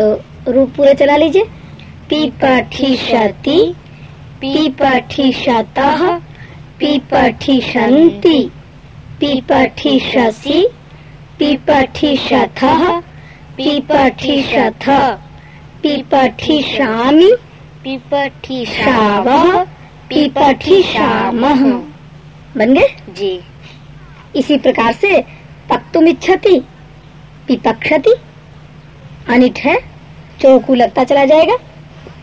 तो रूप पूरे चला लीजिए। पिपठिषति पिपठिषतः पिपठिषन्ति पिपठिषसि पिपठिषथः पिपठिषथ पिपठिषामि पिपठिषावः पिपठिषामः बन गए? जी। इसी प्रकार से पक्तुम इच्छति पिपक्षति अनिट है। चौकू लगता चला जाएगा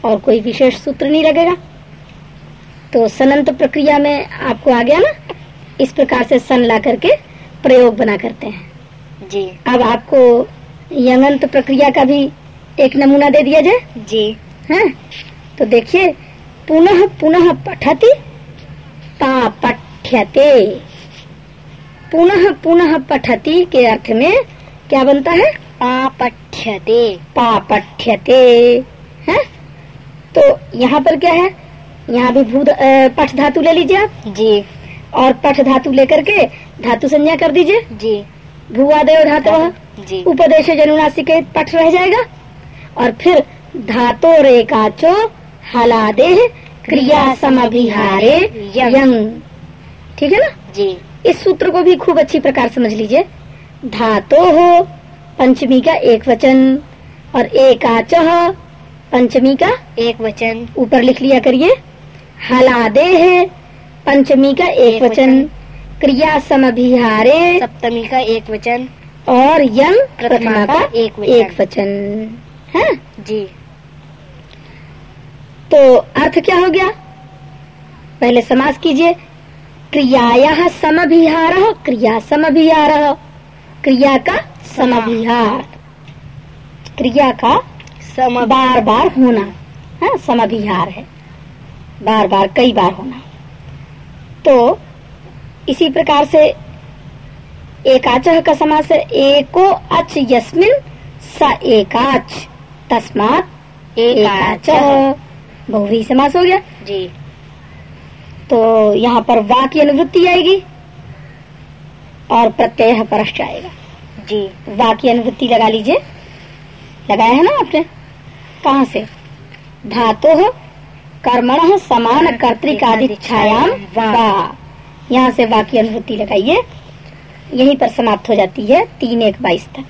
और कोई विशेष सूत्र नहीं लगेगा। तो सनंत प्रक्रिया में आपको आ गया ना? इस प्रकार से सन ला करके प्रयोग बना करते हैं। जी। अब आपको यंगंत प्रक्रिया का भी एक नमूना दे दिया जाए। जी। हैं? तो देखिए पुनः पुनः पठति पापठ्यते पुनः पुनः पठती के अर्थ में क्या बनता है? पापठ्यते। पापठ्यते। है? तो यहाँ पर क्या है? यहाँ भी भू अ, पठ धातु ले लीजिए आप। जी। और पठ धातु लेकर के धातु संज्ञा कर दीजिए। जी। भूवादेव धातु जी। उपदेश जनुनासिक पठ रह जाएगा। और फिर धातो रेकाचो हलादे क्रिया समभिहारे यंग। ठीक है ना? जी। इस सूत्र को भी खूब अच्छी प्रकार समझ लीजिए। धातो हो पंचमी का एक वचन और एकाच पंचमी का एक वचन। ऊपर लिख लिया करिए। हलादे है। पंचमी का एक एक वचन। क्रिया समिहारे सप्तमी का एक वचन। और यंग प्रथमा का का एक वचन। एक वचन। है? जी। तो अर्थ क्या हो गया? पहले समास कीजिए। क्रियाया समभिहार क्रिया समभिहार। क्रिया का समभिहार क्रिया का सम बार बार होना। है समभिहार है। बार बार कई बार होना। तो इसी प्रकार से एकाच का समास है। एको अच यस्मिन स एकाच। तस्मात एकाच। बहुवी समास हो गया। जी। तो यहाँ पर वाक्य अनुवृत्ति आएगी और प्रत्यय परश्च आएगा। जी वा की अनुवृत्ति लगा लीजिए। लगाया है ना आपने? कहा से? धातो कर्मण समान कर्तिकादिच्छायाम वा यहाँ से वा की अनुवृत्ति लगाइए। यहीं पर समाप्त हो जाती है तीन एक बाईस तक।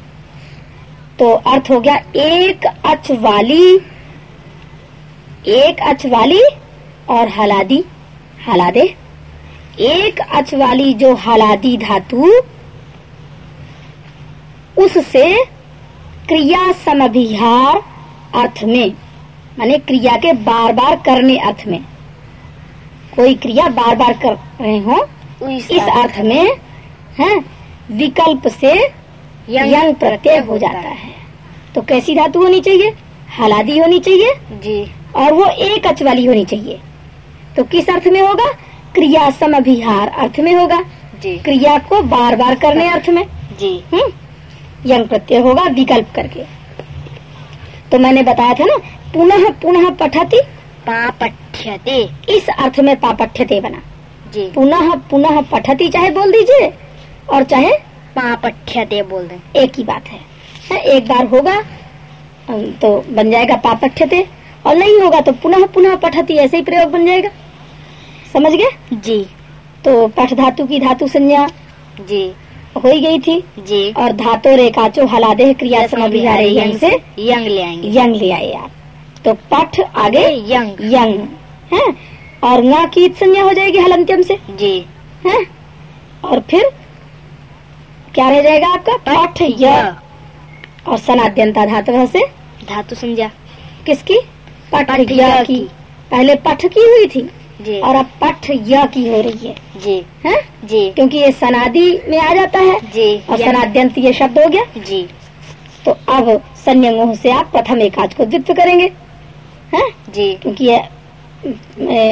तो अर्थ हो गया एक अच वाली एक अच वाली और हलादी हलादे एक अच वाली जो हलादी धातु उससे क्रिया समभिहार अर्थ में माने क्रिया के बार बार करने अर्थ में। कोई क्रिया बार बार कर रहे हो इस इस अर्थ में है विकल्प से यंग प्रत्यय हो जाता है। तो कैसी धातु होनी चाहिए? हलादी होनी चाहिए जी। और वो एक अच वाली होनी चाहिए। तो किस अर्थ में होगा? क्रिया समभिहार अर्थ में होगा। जी। क्रिया को बार बार करने अर्थ में। जी। हम्म। यंग प्रत्यय होगा विकल्प करके। तो मैंने बताया था ना पुनः पुनः पठती पापठ्यते। इस अर्थ में पापठ्यते बना। जी। पुनः पुनः पठती चाहे बोल दीजिए और चाहे पापठ्यते बोल दे। एक ही बात है, है एक बार होगा तो बन जाएगा पापठ्यते और नहीं होगा तो पुनः पुनः पठती ऐसे ही प्रयोग बन जाएगा। समझ गए? जी। तो पठ धातु की धातु संज्ञा। जी। हो ही गई थी। जी। और धातु रेखाचो हलादे क्रिया समभिहारे यंग से। यंग ले आएँगे। यंग ले आए आप। तो पठ आगे। यंग। यंग। है? और ना की संज्ञा हो जाएगी हलंत्यम से। जी। है? और फिर क्या रह जाएगा आपका? पठ य। और सनाद्यंता धातु से? धातु संज्ञा। किसकी? पठ की। पहले पठ की हुई थी। जी। और अब पठ य की हो रही है। जी। है? जी। क्योंकि ये सनादि में आ जाता है। जी। और सनाद्यंत ये शब्द हो गया। जी। तो अब संयंगों से आप प्रथम एकाच को द्वित्व करेंगे। हैं? जी। क्योंकि ये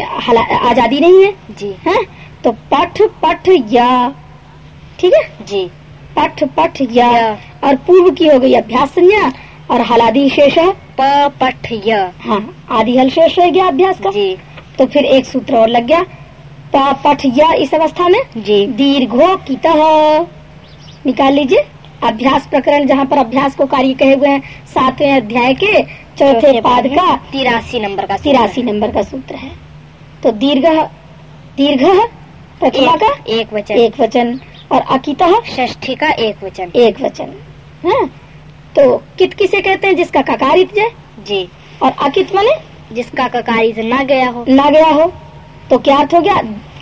आज़ादी नहीं है। जी। हैं? तो पठ पठ या। ठीक है? जी। पठ पठ या। या। और पूर्व की हो गई अभ्यास संज्ञा और हलादी शेष है। प पठ य। हाँ आदि हल शेष रह गया अभ्यास का? जी। तो फिर एक सूत्र और लग गया। पठ या इस अवस्था में? जी। दीर्घो कितः। निकाल लीजिए। अभ्यास प्रकरण जहाँ पर अभ्यास को कार्य कहे हुए हैं सातवें अध्याय के चौथे पाद का तिरासी नंबर का तिरासी नंबर का सूत्र है। तो दीर्घ दीर्घ प्रथमा का? एक, वचन। एक वचन। और अकित? षष्ठी का एक वचन। एक वचन। है। तो कित किसे कहते हैं जिसका ककारित जाए? जी। और अकित माने? जिसका ककारी से ना गया हो। ना गया हो तो क्या अर्थ हो गया?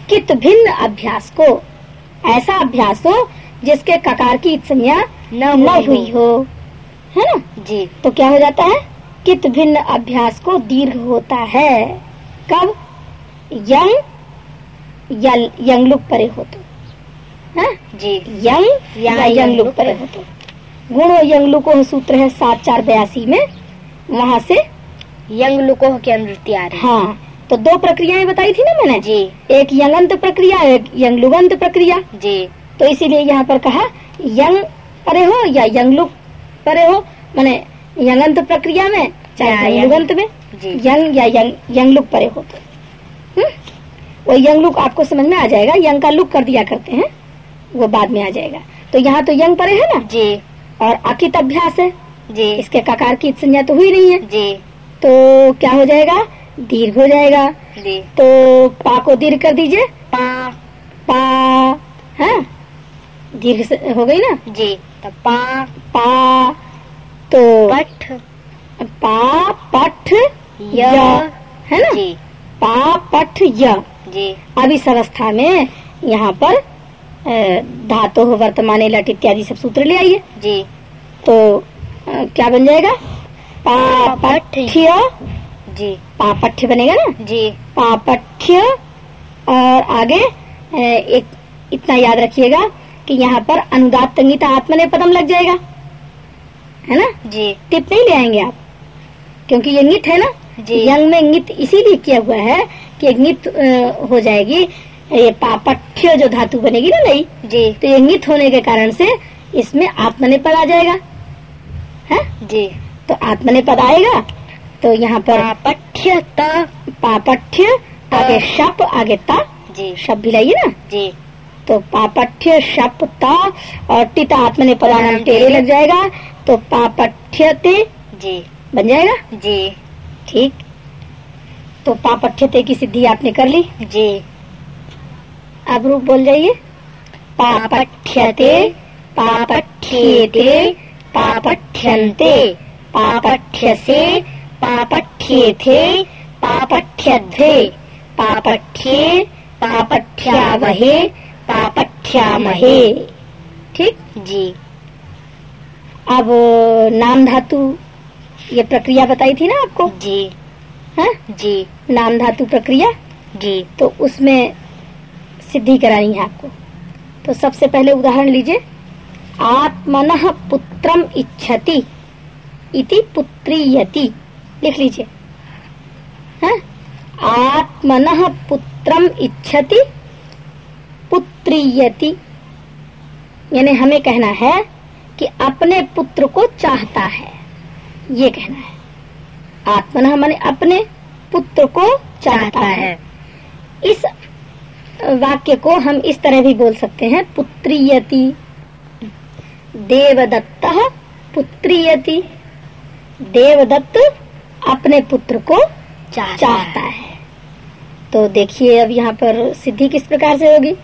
कित भिन्न अभ्यास को ऐसा अभ्यास हो जिसके ककार की संज्ञा न हुई हो। है। ना? जी। तो क्या हो जाता है? कित भिन्न अभ्यास को दीर्घ होता है। कब? यंग यल यंगलुक परे हो? तो? जी। यंग या या यंगलुक परे हो तो गुण और यंगलुको सूत्र है सात चार बयासी में। वहाँ से यंग लुकोह की अनुवृत्ति आ रही हाँ। तो दो प्रक्रियाएँ बताई थी ना मैंने? जी। एक यंगंत प्रक्रिया एक यंगलुगंत प्रक्रिया। जी। तो इसीलिए यहाँ पर कहा यंग परे हो या यंग लुक परे हो? माने यंगंत प्रक्रिया में चाहे यंग- यंगलुगंत में? जी। यंग या यंग यंगलुक परे हो तो। हम्म? वो यंगलुक आपको समझ में आ जाएगा यंग का लुक कर दिया करते हैं वो बाद में आ जाएगा। तो यहाँ तो यंग परे है ना? जी। और अकित अभ्यास है। जी। इसके ककार की संज्ञा तो हुई नहीं है। जी। तो क्या हो जाएगा? दीर्घ हो जाएगा। जी। तो पा को दीर्घ कर दीजिए। पा। पा है? दीर्घ हो गई ना? जी। तो पा। पा तो पठ। पा पठ य। है ना? जी। पा पठ य। जी। अब इस अवस्था में यहाँ पर धातु वर्तमान लट इत्यादि सब सूत्र ले आइए। जी। तो अ, क्या बन जाएगा? पापठ्य। जी। पापठ्य बनेगा ना? जी। पापठ्य। और आगे एक इतना याद रखिएगा कि यहाँ पर अनुदात तंगिता आत्मने पदम लग जाएगा। है ना? जी। टिप नहीं ले आएँगे आप। क्योंकि ये नित है ना? जी। यंग में नित इसीलिए किया हुआ है कि नित हो जाएगी। ये पापठ्य जो धातु बनेगी ना नई जी। तो ये नित होने के कारण से इसमें आत्मने पद आ जाएगा। है? जी। तो आत्मने पद आएगा। तो यहाँ पर पापठ्य त। पापठ्य आगे शप आगे ता। जी। शप भी लाइए ना? जी। तो पापठ्य शप ता और टिता आत्मने पदान टेरे लग जाएगा। तो पापठ्यते जी। बन जाएगा? जी। ठीक। तो पापठ्यते की सिद्धि आपने कर ली। जी। अब रूप बोल जाइए। पापठ्यते पापठ्येते पापठ्यन्ते। पापठ्यसे पापठ्येथे पापठ्यध्रे पापठ्ये पापठ्यावहे पापठ्यामहे। ठीक? जी। अब नाम धातु ये प्रक्रिया बताई थी ना आपको? जी। हाँ? जी। नाम धातु प्रक्रिया? जी। तो उसमें सिद्धि करानी है आपको। तो सबसे पहले उदाहरण लीजिए। आत्मन पुत्रम इच्छति। इति पुत्रीयति। लिख लीजिए। हाँ? आत्मन पुत्रम इच्छति, पुत्रीयति। यानी हमें कहना है कि अपने पुत्र को चाहता है। ये कहना है। आत्मन माने अपने पुत्र को चाहता है। इस वाक्य को हम इस तरह भी बोल सकते हैं, पुत्रीयति। देवदत्त पुत्रीयति। देवदत्त अपने पुत्र को चाहता चाहता है। तो देखिए अब यहाँ पर सिद्धि किस प्रकार से होगी?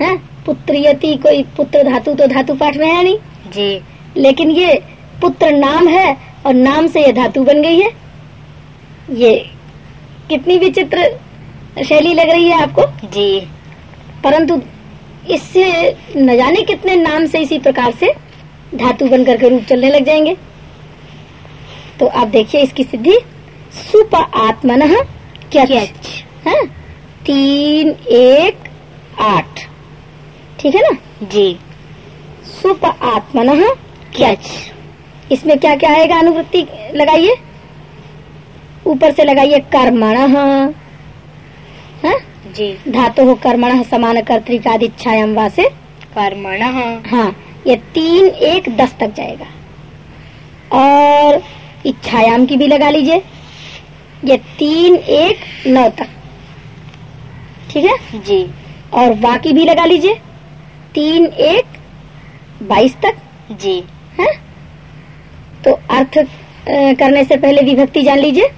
है? पुत्रीयति कोई पुत्र धातु तो धातु पाठ में है नहीं। जी। लेकिन ये पुत्र नाम है और नाम से ये धातु बन गई है। ये कितनी विचित्र शैली लग रही है आपको? जी। परंतु इससे न जाने कितने नाम से इसी प्रकार से धातु बनकर के रूप चलने लग जाएँगे। तो आप देखिए इसकी सिद्धि। सुप आत्मन क्या क्यच है? तीन एक आठ। ठीक है ना? जी। सुप आत्मन क्यच इसमें क्या क्या आएगा अनुवृत्ति? लगाइए। ऊपर से लगाइए कर्मण। हाँ? जी। धातु हो कर्मण समान कर्तिकादिच्छायाम वा से कर्मण। हाँ ये तीन एक दस तक जाएगा। और इच्छायाम की भी लगा लीजिए। ये तीन एक नौ तक। ठीक है? जी। और वा की भी लगा लीजिए। तीन एक बाईस तक। जी। है? तो अर्थ करने से पहले विभक्ति जान लीजिए।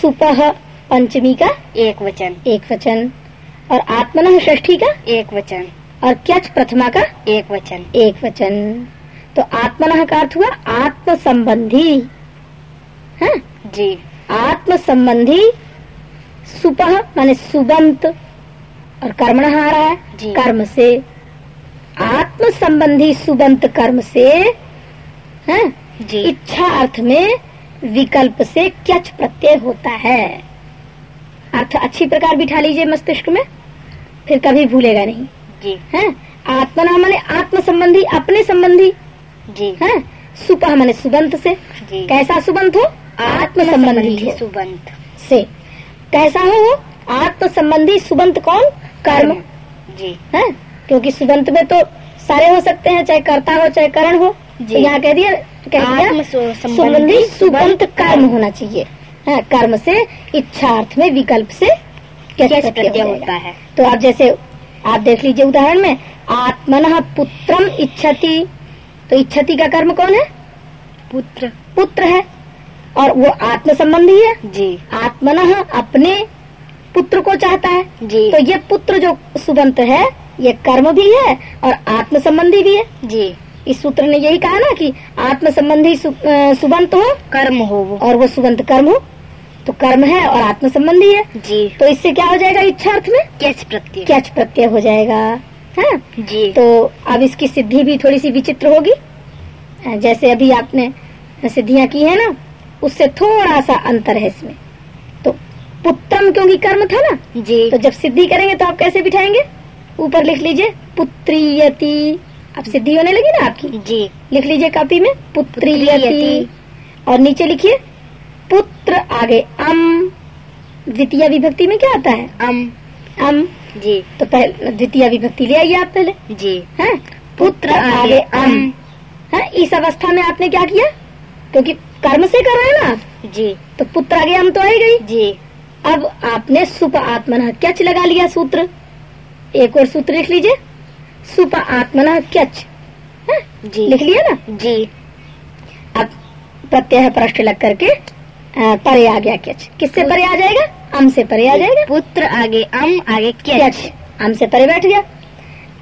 सुपह पंचमी का एक वचन। एक वचन। और आत्मन षष्ठी का एक वचन। और क्यच प्रथमा का एक वचन। एक वचन। तो आत्मन का अर्थ हुआ आत्म संबंधी है। जी। आत्म संबंधी सुपह माने सुबंत और कर्मण आ रहा है जी। कर्म से। आत्म संबंधी सुबंत कर्म से है। जी। इच्छा अर्थ में विकल्प से क्यच प्रत्यय होता है। अर्थ अच्छी प्रकार बिठा लीजिए मस्तिष्क में फिर कभी भूलेगा नहीं। जी। है। आत्मना माने आत्म संबंधी अपने संबंधी। जी। है। सुपह माने सुबंत से। जी। कैसा सुबंत हो? आत्म संबंधी। सुबंत से। कैसा हो? वो आत्म संबंधी सुबंत कौन? कर्म। जी। है? क्योंकि सुबंत में तो सारे हो सकते हैं चाहे कर्ता हो चाहे करण हो। जी। तो यहाँ कह दिया कह दिया संबंधी संबंधी सुबंत कर्म होना चाहिए। है? कर्म से इच्छार्थ में विकल्प से कैसे होता है। तो आप जैसे आप देख लीजिए उदाहरण में आत्मन पुत्रम इच्छति। तो इच्छति का कर्म कौन है? पुत्र। पुत्र है। और वो आत्म संबंधी है? जी। आत्मन अपने पुत्र को चाहता है। जी। तो ये पुत्र जो सुबंत है ये कर्म भी है और आत्म संबंधी भी है। जी। इस सूत्र ने यही कहा ना कि आत्म संबंधी सु, सुबंत हो कर्म हो वो। और वो सुबंत कर्म हो तो कर्म है और आत्म संबंधी है। जी। तो इससे क्या हो जाएगा इच्छार्थ में? कैच प्रत्यय। कैच प्रत्यय हो जाएगा। है? जी। तो अब इसकी सिद्धि भी थोड़ी सी विचित्र होगी। जैसे अभी आपने सिद्धियाँ की है ना उससे थोड़ा सा अंतर है इसमें। तो पुत्रम क्योंकि कर्म था ना? जी। तो जब सिद्धि करेंगे तो आप कैसे बिठाएँगे? ऊपर लिख लीजिए पुत्रियति। अब सिद्धि होने लगी ना आपकी? जी। लिख लीजिए कॉपी में पुत्रियति। और नीचे लिखिए पुत्र आगे अम। द्वितीय विभक्ति में क्या आता है? अम। अम। जी। तो पहले द्वितीय विभक्ति ले आइए आप पहले। जी। है? पुत्र आगे अम। है? इस अवस्था में आपने क्या किया? क्योंकि कर्म से कर रहे हैं ना? जी। तो पुत्र आगे हम तो आई गई जी। अब आपने सुप आत्मन क्यच लगा लिया सूत्र। एक और सूत्र लिख लीजिए। सुप आत्मन क्यच जी। लिख लिया ना? जी। अब प्रत्यय पृष्ठ लग करके परे आ गया क्यच किससे परे आ जाएगा? अम से परे आ जाएगा। पुत्र आगे अम आगे क्यच अम से परे बैठ गया।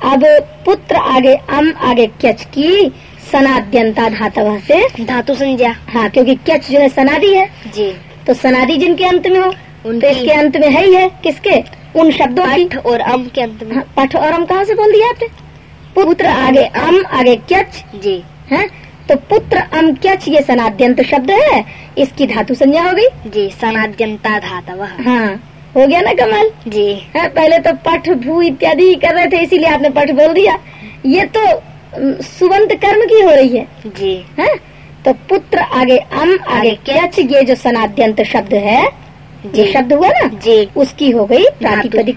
अब पुत्र आगे अम आगे क्यच की सनाद्यंता धातव से। धातु संज्ञा। हाँ क्योंकि क्यच जो है सनादि है। जी। तो सनादि जिनके अंत में हो तो उनकी इसके अंत में है ही है। किसके? उन शब्दों की। पठ और अम के अंत में। हाँ, पठ और हम कहाँ से बोल दिया आपने? पुत्र आगे अम आगे क्यच। जी। है तो पुत्र अम क्यच ये सनाद्यंत शब्द है। इसकी धातु संज्ञा हो गई। जी सनाद्यंता धातव हाँ हो गया ना कमल? जी। है पहले तो पठ भू इत्यादि कर रहे थे इसीलिए आपने पठ बोल दिया। ये तो अम, सुबंत कर्म की हो रही है। जी। है? तो पुत्र आगे अम आगे क्यच ये जो सनाद्यंत शब्द है ये शब्द हुआ ना? जी। उसकी हो गई प्रातिपदिक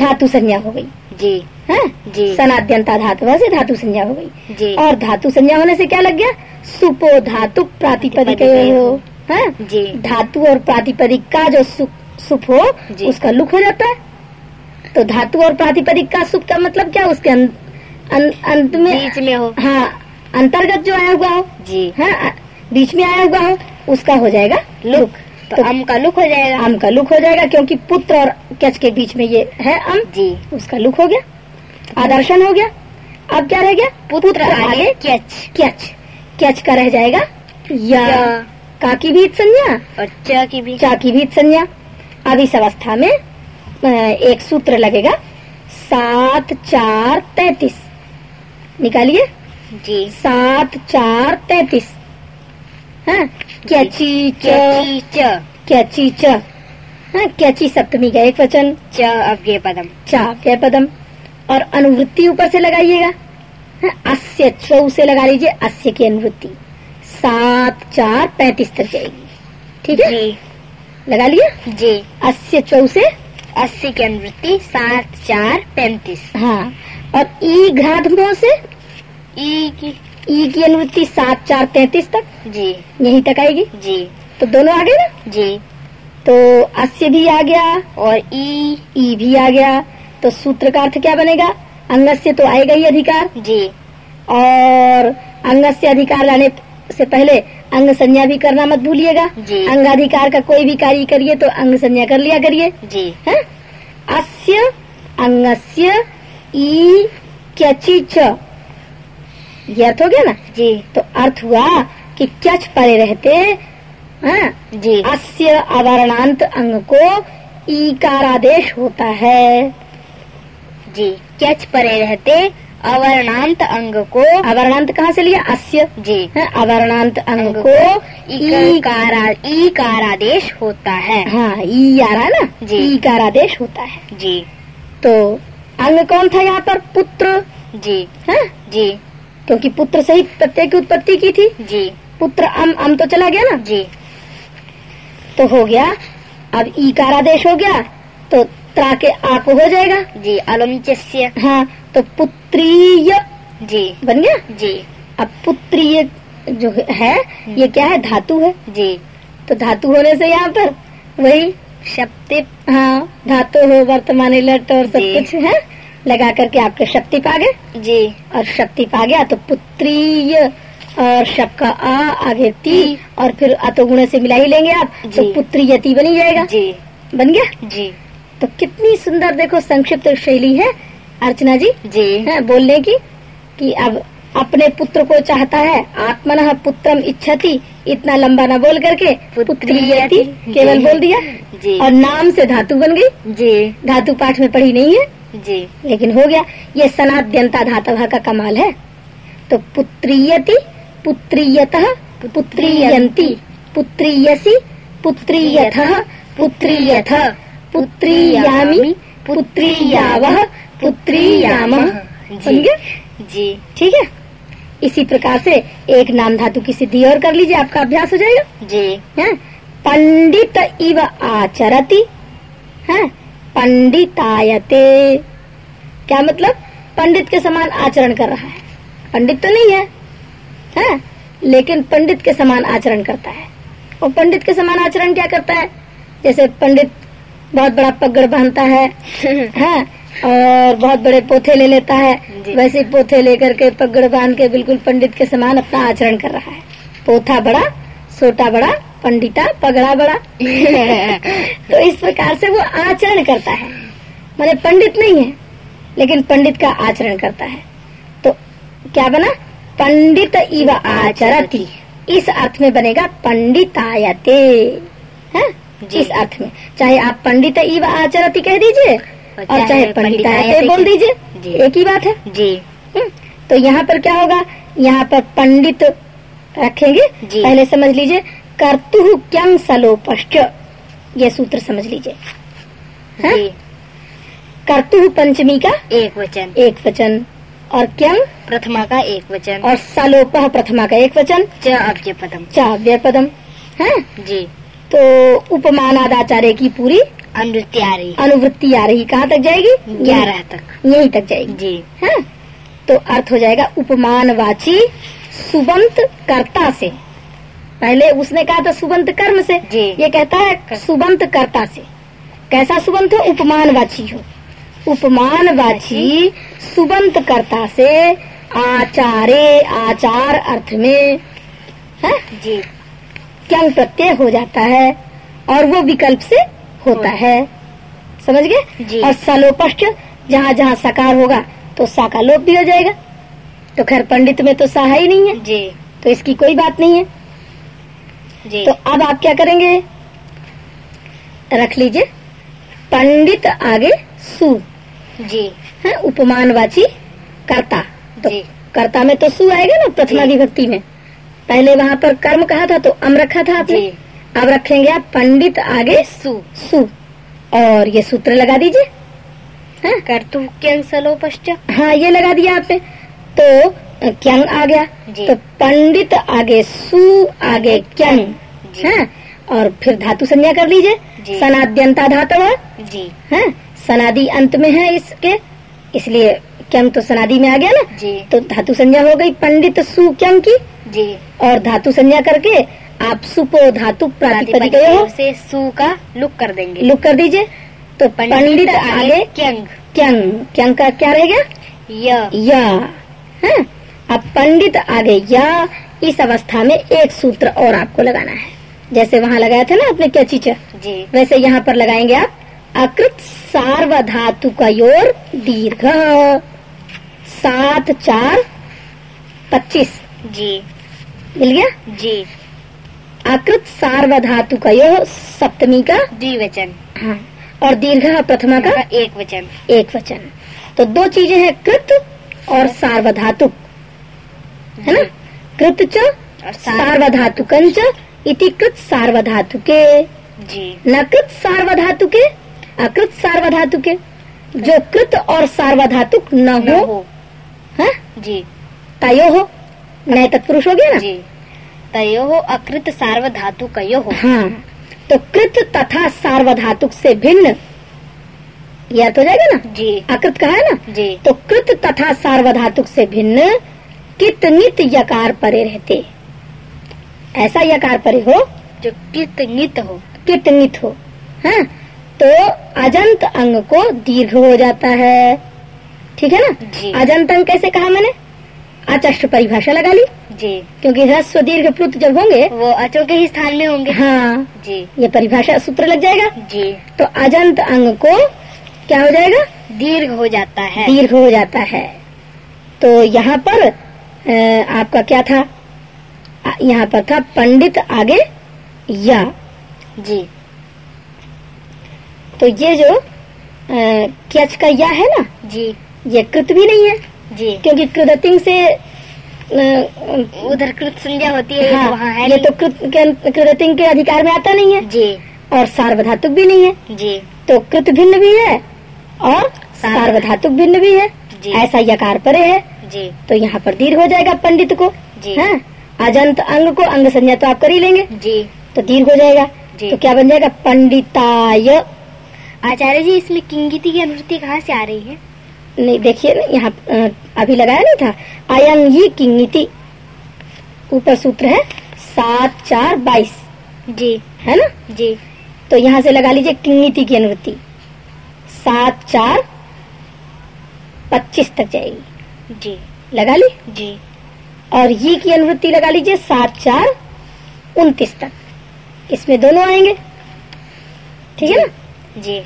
धातु संज्ञा। हो गई। जी। है? जी। सनाद्यंता धातु से धातु संज्ञा हो गई। जी। और धातु संज्ञा होने से क्या लग गया? सुपो धातु प्रातिपदिक हो। है? जी। धातु और प्रातिपदिक का जो सुप, सुप हो उसका लुक हो जाता है। तो धातु और प्रातिपदिक का सुप का मतलब क्या? उसके अं, अंत में बीच में हो। हाँ अंतर्गत जो आया हुआ हो। जी। हाँ बीच में आया हुआ हो उसका हो जाएगा लुक। तो तो अम का लुक हो जाएगा। आम का लुक हो जाएगा क्योंकि पुत्र और कच के बीच में ये है अम जी। उसका लुक हो गया। आदर्शन हो गया। अब क्या रह गया? पुत्र आगे। कैच। कैच। कैच का रह जाएगा। या। या। का की भी संज्ञा। और च की भी। चा की भी संज्ञा। अब इस अवस्था में एक सूत्र लगेगा। सात चार तैतीस। निकालिए। जी। सात चार तैतीस। हाँ कैची च। कैची च। कैची च। हाँ कैची सप्तमी का एक वचन। च अव्यय पदम। चा क्या पदम। और अनुवृत्ति ऊपर से लगाइएगा। हाँ, अस्य चौ से लगा लीजिए अस्य की अनुवृत्ति। सात चार पैंतीस तक जाएगी। ठीक है? लगा लिया जी। अस्य चौ से अस्सी की अनुवृत्ति सात चार पैंतीस हाँ। और ई घाधमो से? ई की। ई की अनुवृत्ति सात चार तैतीस तक? जी। यहीं तक आएगी? जी। तो दोनों आ गए ना? जी। तो अस्य भी आ गया और ई ई भी आ गया। तो सूत्र का अर्थ क्या बनेगा? अंगस्य तो आएगा ही अधिकार। जी। और अंग से अधिकार लाने से पहले अंग संज्ञा भी करना मत भूलिएगा। जी। अंगाधिकार का कोई भी कार्य करिए तो अंग संज्ञा कर लिया करिए। जी। है? अस्य अंगस्य ई क्यचि च। ये अर्थ हो गया ना? जी। तो अर्थ हुआ कि क्यच पड़े रहते हाँ, जी। अस्य अवर्णांत अंग को ई ईकारादेश होता है। जी। कैच परे रहते अवर्णांत अंग को अवर्णांत कहाँ से लिया? अस्य। जी। है अवर्णांत अंग अंग को ई इकारा इकारादेश होता है। हाँ ई आ रहा है ना? जी। ईकारादेश होता है। जी। तो अंग कौन था यहाँ पर? पुत्र? जी। है? जी। क्योंकि पुत्र से ही प्रत्यय की उत्पत्ति की थी। जी। पुत्र अम अम तो चला गया ना? जी। तो हो गया। अब ईकारादेश हो गया तो त्रा के आप हो जाएगा। जी अलुंचस्य हाँ तो पुत्रीय जी। बन गया? जी। अब पुत्रीय जो है ये क्या है? धातु है। जी। तो धातु होने से यहाँ पर वही शक्ति हाँ धातु हो वर्तमान लट और सब कुछ है। लगा करके आपके शक्ति पा गए जी। और शक्ति पा गया तो पुत्री और शक का आ आगे ती। और फिर अतोगुण से मिला ही लेंगे आप तो जी। पुत्रीयति बनी जाएगा। जी। बन गया? जी। तो कितनी सुंदर देखो संक्षिप्त शैली है अर्चना जी। जी। है बोलने की कि अब अपने पुत्र को चाहता है आत्मन पुत्रम इच्छति इतना लंबा ना बोल करके पुत्रीयति केवल बोल दिया। जी। और नाम से धातु बन गई। जी। धातु पाठ में पढ़ी नहीं है। जी। लेकिन हो गया ये सनाद्यंता धातव का कमाल है। तो पुत्रीयति पुत्रीयत पुत्रीयंती पुत्रीयसी पुत्रीयथ पुत्रीयथ पुत्रीयामी पुत्रीयावह पुत्रीयामः। जी। ठीक है? इसी प्रकार से एक नाम धातु की सिद्धि और कर लीजिए आपका अभ्यास हो जाएगा। जी। हैं? पंडित इव आचरती। हैं? पंडितायते। क्या मतलब? पंडित के समान आचरण कर रहा है। पंडित तो नहीं है हैं? लेकिन पंडित के समान आचरण करता है। और पंडित के समान आचरण क्या करता है? जैसे पंडित बहुत बड़ा पगड़ बांधता है हैं? और बहुत बड़े पोथे ले लेता है। वैसे पोथे लेकर के पगड़ बाँध के बिल्कुल पंडित के समान अपना आचरण कर रहा है। पोथा बड़ा सोटा बड़ा पंडिता पगड़ा बड़ा। तो इस प्रकार से वो आचरण करता है। माने पंडित नहीं है लेकिन पंडित का आचरण करता है। तो क्या बना? पंडित इव आचरति। इस अर्थ में बनेगा पंडितायते। है? जी। इस अर्थ में। चाहे आप पंडित इव आचरती कह दीजिए और चाहे पंडितायते बोल दीजिए एक ही बात है। जी। हम्म, तो यहाँ पर क्या होगा? यहाँ पर पंडित रखेंगे। पहले समझ लीजिए कर्तु क्यं सलोपश्च? ये सूत्र समझ लीजिए। हाँ? कर्तु पंचमी का एक वचन। एक वचन। और क्यं? प्रथमा का एक वचन। और सलोप प्रथमा का एक वचन। च अव्य पदम। चाव्य पदम। है? जी। तो उपमानादाचार्य की पूरी अनुवृत्ति आ रही अनुवृत्ति आ रही कहाँ तक जाएगी? ग्यारह तक। यही तक जाएगी। जी। है? तो अर्थ हो जाएगा उपमानवाची सुबंत कर्ता से। पहले उसने कहा था सुबंत कर्म से। ये कहता है सुबंत कर्ता से। कैसा सुबंत? हो उपमानवाची हो। उपमानवाची सुबंत कर्ता से आचारे आचार अर्थ में है? जी। क्यंग प्रत्यय हो जाता है और वो विकल्प से होता है। समझ गए? और सलोपष्ट जहाँ जहाँ साकार होगा तो सा का लोप भी हो जाएगा। तो खैर पंडित में तो सा ही नहीं है। जी। तो इसकी कोई बात नहीं है। तो अब आप क्या करेंगे? रख लीजिए। पंडित आगे सु। जी। है उपमानवाची कर्ता। तो जी। कर्ता में तो सु आएगा ना प्रथमा विभक्ति में। पहले वहाँ पर कर्म कहा था तो अम रखा था आपने? अब रखेंगे आप पंडित आगे सु। सु। और ये सूत्र लगा दीजिए। हाँ? कर्तुक्यं सलोपश्च। हाँ ये लगा दिया आपने। तो क्यंग आ गया। तो पंडित आगे सु आगे क्यंग जी। हाँ? और फिर धातु संज्ञा कर लीजिए। सनाद्यंता धातु है जी। हाँ? सनादि अंत में है इसके। इसलिए क्यंग तो सनादि में आ गया ना। जी। तो धातु संज्ञा हो गई पंडित सु क्यंग की। जी। और धातु संज्ञा करके आप सुपो धातु प्रातिपदिक से सु का लुक कर देंगे। लुक कर दीजिए। तो पंडित आगे क्यंग। क्यंग। क्यंग का क्या रहेगा य। या। है अब पंडित आगे या इस अवस्था में एक सूत्र और आपको लगाना है। जैसे वहाँ लगाया था ना आपने क्या चीज़? जी। वैसे यहाँ पर लगाएँगे आप अकृत सार्वधातु का योर दीर्घ सात चार पच्चीस। जी। मिल गया? जी। अकृत सार्वधातु का यो सप्तमी का द्विवचन। हाँ और दीर्घ प्रथमा का एक वचन। एक वचन। तो दो चीज़ें हैं कृत और सार्वधातुक है ना? कृत च सार्वधातुकं च इति कृत सार्वधातुके। जी। न कृत सार्वधातुके अकृत सार्वधातुके। जो कृत और सार्वधातुक न हो हो। हाँ? जी। तयो हो। नए तत्पुरुष हो गया ना? जी। तयो अकृत सार्वधातु कयो हो। हाँ। तो कृत तथा सार्वधातुक से भिन्न यह हो जाएगा ना? जी। अकृत कहा है ना? जी। तो कृत तथा सार्वधातुक से भिन्न कित नित यकार परे रहते। ऐसा यकार परे हो जो कित नित हो। कित नित हो हाँ तो अजंत अंग को दीर्घ हो जाता है। ठीक है ना? जी। अजंत अंग कैसे कहा मैंने? अचष्ट परिभाषा लगा ली। जी। क्योंकि ह्रस्व दीर्घ प्लुत जब होंगे वो अचो के ही स्थान में होंगे। हाँ। जी। ये परिभाषा सूत्र लग जाएगा। जी। तो अजंत अंग को क्या हो जाएगा? दीर्घ हो जाता है। दीर्घ हो जाता है। तो यहाँ पर आपका क्या था? यहाँ पर था पंडित आगे या। जी। तो ये जो क्यच का या है ना? जी। ये कृत भी नहीं है? जी। क्योंकि कृदतिंग से उधर कृत संज्ञा होती है हाँ, तो वहाँ है ये तो कृत के- कृदतिंग के अधिकार में आता नहीं है। जी। और सार्वधातुक भी नहीं है। जी। तो कृत भिन्न भी है और सार्वधातुक भिन्न भी है। ऐसा यकार परे है। जी। तो यहाँ पर दीर्घ हो जाएगा पंडित को जी। हाँ? अजंत अंग को अंग संज्ञा तो आप कर ही लेंगे। जी। तो दीर्घ हो जाएगा। जी। तो क्या बन जाएगा? पंडिताय। आचार्य जी इसमें किंगिति की अनुवृत्ति कहाँ से आ रही है? नहीं देखिए ना यहाँ अभी लगाया नहीं था। अयं ही किंगिति। ऊपर सूत्र है सात चार बाईस। जी। है ना? जी। तो यहाँ से लगा लीजिए किंगिति की अनुवृत्ति। सात चार पच्चीस तक जाएगी। जी। लगा ली? जी। और ये की अनुवृत्ति लगा लीजिए सात चार उनतीस तक। इसमें दोनों आएँगे। ठीक है ना? जी।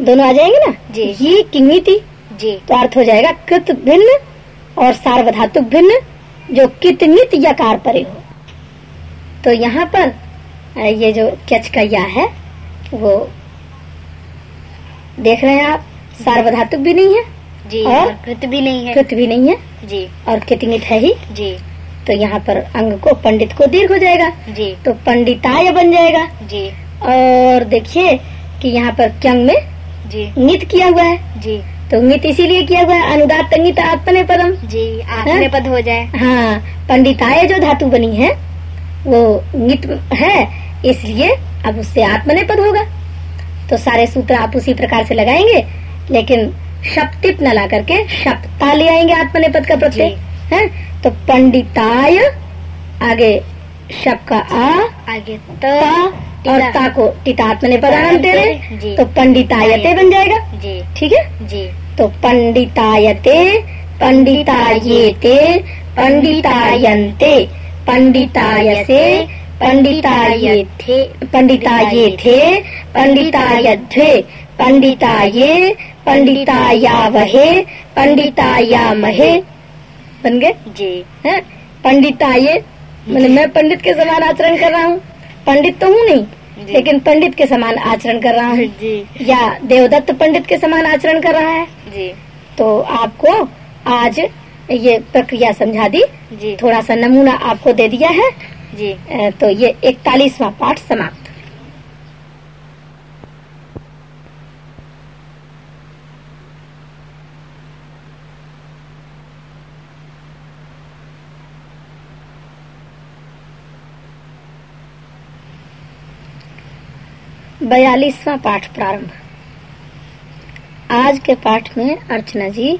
दोनों आ जाएँगे ना? जी। ये किंगिति जी। तो अर्थ हो जाएगा कृत भिन्न और सार्वधातुक भिन्न जो कितनित यकार परे हो। तो यहाँ पर ये जो क्यच का या है वो देख रहे हैं आप सार्वधातुक भी नहीं है जी और? और कृत भी नहीं है। कृत भी नहीं है। जी। और कितनित है ही। जी। तो यहाँ पर अंग को पंडित को दीर्घ हो जाएगा। जी। तो पंडिताय बन जाएगा। जी। और देखिए कि यहाँ पर क्यंग में जी। नित किया हुआ है। जी। तो नित इसीलिए किया हुआ है अनुदात तंगित आत्मने पदम जी आपने पद हो जाए। हाँ पंडिताय जो धातु बनी है वो नित है इसलिए अब उससे आत्मनेपद होगा। तो सारे सूत्र आप उसी प्रकार से लगाएँगे लेकिन शप्तिप न ला करके शप्ता ले आएँगे आत्मनेपद का प्रत्यय। है? तो पंडिताय आगे शब का आ आगे ता और ता को टितात्मनेपद आनंद दे रहे तो पंडितायते बन जाएगा। जी। ठीक है? जी। तो पंडितायते पंडितायेते पंडितायन्ते पंडितायसे पंडितायेथे पंडितायेथे पंडितायध्वे पंडिताये पंडितायावहे महे बन गए जी हैं पंडिताये मतलब मैं पंडित के समान आचरण कर रहा हूँ पंडित तो हूँ नहीं लेकिन पंडित के समान आचरण कर रहा हूँ या देवदत्त पंडित के समान आचरण कर रहा है जी तो आपको आज ये प्रक्रिया समझा दी जी थोड़ा सा नमूना आपको दे दिया है जी तो ये इकतालीसवा पाठ समाप्त बयालीसवा पाठ प्रारंभ। आज के पाठ में अर्चना जी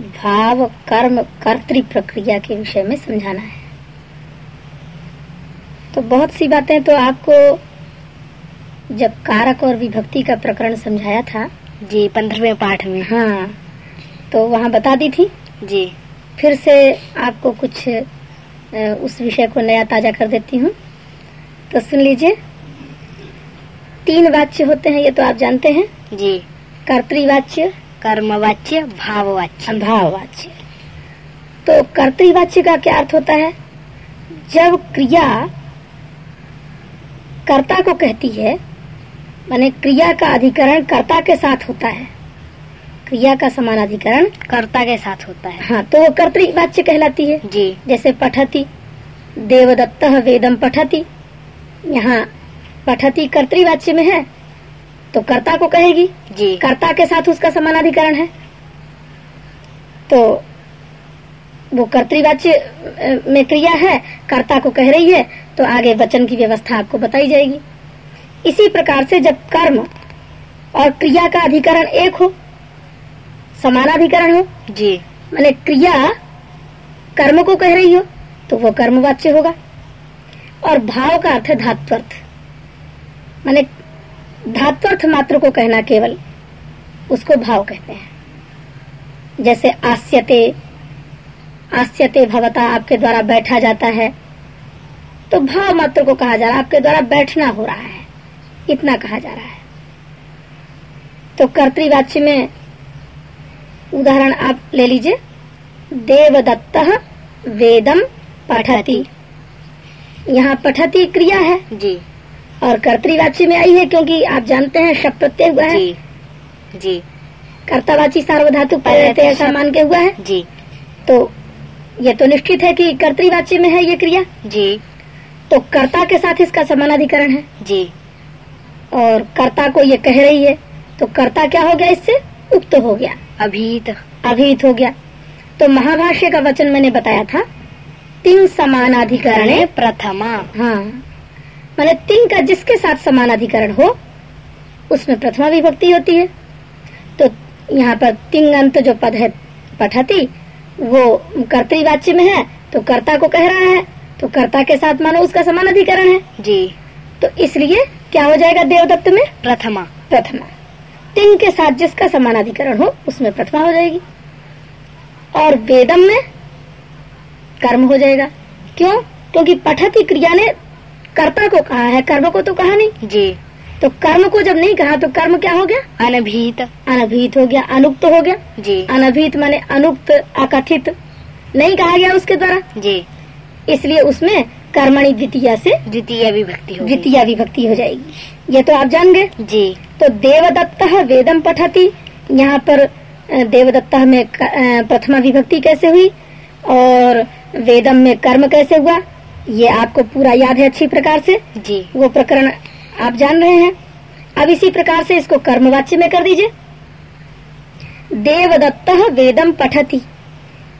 भाव कर्म कर्तृ प्रक्रिया के विषय में समझाना है। तो बहुत सी बातें तो आपको जब कारक और विभक्ति का प्रकरण समझाया था। जी पंद्रहवें पाठ में। हाँ तो वहाँ बता दी थी। जी। फिर से आपको कुछ उस विषय को नया ताज़ा कर देती हूँ। तो सुन लीजिए। तीन वाच्य होते हैं ये तो आप जानते हैं। जी। कर्तृवाच्य कर्मवाच्य भाववाच्य। भाववाच्य। तो कर्तवाच्य का क्या अर्थ होता है? जब क्रिया कर्ता को कहती है माने क्रिया का अधिकरण कर्ता के साथ होता है। क्रिया का समान अधिकरण कर्ता के साथ होता है। हाँ तो वो कर्तृवाच्य कहलाती है। जी। जैसे पठती देवदत्त वेदम पठती यहाँ पठती कर्तृवाच्य में है तो कर्ता को कहेगी जी। कर्ता के साथ उसका समानाधिकरण है। तो वो कर्तृवाच्य में क्रिया है कर्ता को कह रही है तो आगे वचन की व्यवस्था आपको बताई जाएगी। इसी प्रकार से जब कर्म और क्रिया का अधिकरण एक हो समानाधिकरण हो जी। मैंने क्रिया कर्म को कह रही हो तो वो कर्मवाच्य होगा। और भाव का अर्थ है धात्वर्थ। माने धात्वर्थ मात्र को कहना केवल, उसको भाव कहते हैं। जैसे आस्यते आस्यते भवता आपके द्वारा बैठा जाता है तो भाव मात्र को कहा जा रहा है, आपके द्वारा बैठना हो रहा है, इतना कहा जा रहा है। तो कर्तवाच्य में उदाहरण आप ले लीजिए, देवदत्त वेदम पठती। यहाँ पठती क्रिया है। जी। और कर्तृवाच्य में आई है क्योंकि आप जानते हैं शब्द प्रत्यय हुआ है। जी। जी। कर्तावाची सार्वधातु प्रत्यय ऐसा मान के हुआ है। जी। तो ये तो निश्चित है कि कर्तृवाच्य में है ये क्रिया। जी। तो कर्ता के साथ इसका समानाधिकरण है। जी। और कर्ता को ये कह रही है तो कर्ता क्या हो गया इससे? उक्त हो गया। अभीत। अभिहित हो गया। तो महाभाष्य का वचन मैंने बताया था। तीन समानाधिकरण प्रथमा। हाँ। माने तीन का जिसके साथ समान अधिकरण हो उसमें प्रथमा विभक्ति होती है। तो यहाँ पर तिंग अंत जो पद है पठती वो कर्तृवाच्य में है तो कर्ता को कह रहा है तो कर्ता के साथ मानो उसका समान अधिकरण है। जी। तो इसलिए क्या हो जाएगा देवदत्त में? प्रथमा। प्रथमा। तिंग के साथ जिसका समान अधिकरण हो उसमें प्रथमा हो जाएगी। और वेदम में कर्म हो जाएगा। क्यों? क्योंकि पठती क्रिया ने कर्ता को कहा है कर्म को तो कहा नहीं। जी। तो कर्म को जब नहीं कहा तो कर्म क्या हो गया? अनभीत। अनभिहित हो गया अनुक्त हो गया। जी। अनभिहित माने अनुक्त अकथित। नहीं कहा गया उसके द्वारा? जी। इसलिए उसमें कर्मणी द्वितीय से द्वितीय विभक्ति द्वितीय विभक्ति हो जाएगी। ये तो आप जान गए। जी। तो देवदत्त वेदम पठती। यहाँ पर देवदत्त में प्रथमा विभक्ति कैसे हुई? और वेदम में कर्म कैसे हुआ? ये आपको पूरा याद है अच्छी प्रकार से? जी। वो प्रकरण आप जान रहे हैं? अब इसी प्रकार से इसको कर्मवाच्य में कर दीजिए। देवदत्त वेदम पठती।